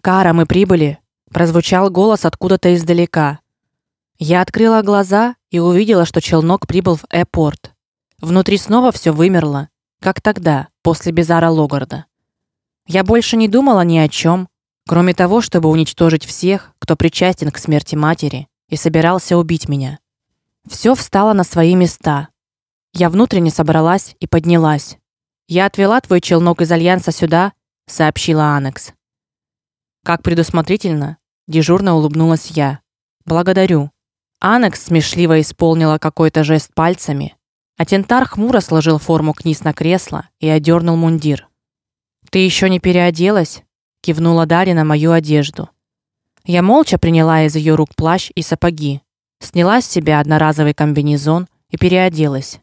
"Кара, мы прибыли", прозвучал голос откуда-то издалека. Я открыла глаза и увидела, что челнок прибыл в аэропорт. Внутри снова все вымерло, как тогда, после Безара Логарда. Я больше не думала ни о чем, кроме того, чтобы уничтожить всех, кто причастен к смерти матери и собирался убить меня. Все встало на свои места. Я внутренне собралась и поднялась. Я отвела твой челнок из альянса сюда, сообщила Анекс. Как предусмотрительно, дежурно улыбнулась я. Благодарю. Анекс смешливо исполнила какой-то жест пальцами, а Тентар хмуро сложил форму книз на кресло и одернул мундир. Ты еще не переоделась? кивнула Дарья на мою одежду. Я молча приняла из ее рук плащ и сапоги, сняла с себя одноразовый комбинезон и переоделась.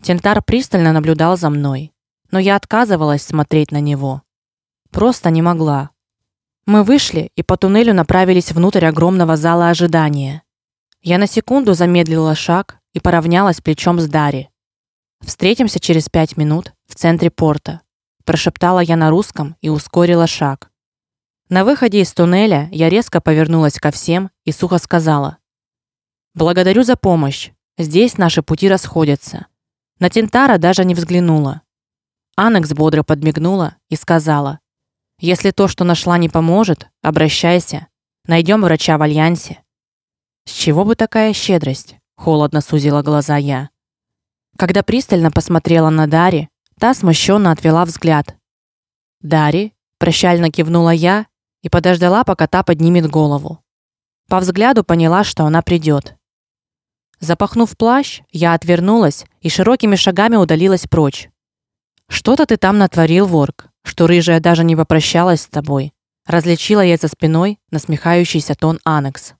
Тентар пристально наблюдал за мной, но я отказывалась смотреть на него. Просто не могла. Мы вышли и по туннелю направились внутрь огромного зала ожидания. Я на секунду замедлила шаг и поравнялась плечом с Дари. Встретимся через пять минут в центре порта, прошептала я на русском и ускорила шаг. На выходе из туннеля я резко повернулась ко всем и сухо сказала: "Благодарю за помощь. Здесь наши пути расходятся". На Тентара даже не взглянула. Анекс бодро подмигнула и сказала: "Если то, что нашла, не поможет, обращайся. Найдем врача в альянсе". С чего бы такая щедрость? холодно сузила глаза я. Когда пристально посмотрела на Дари, та смущенно отвела взгляд. "Дари?" прощально кивнула я и подождала, пока та поднимет голову. По взгляду поняла, что она придет. Запахнув плащ, я отвернулась и широкими шагами удалилась прочь. Что-то ты там натворил, Ворк, что рыжая даже не попрощалась с тобой. Различила я за спиной насмехающийся тон Анекс.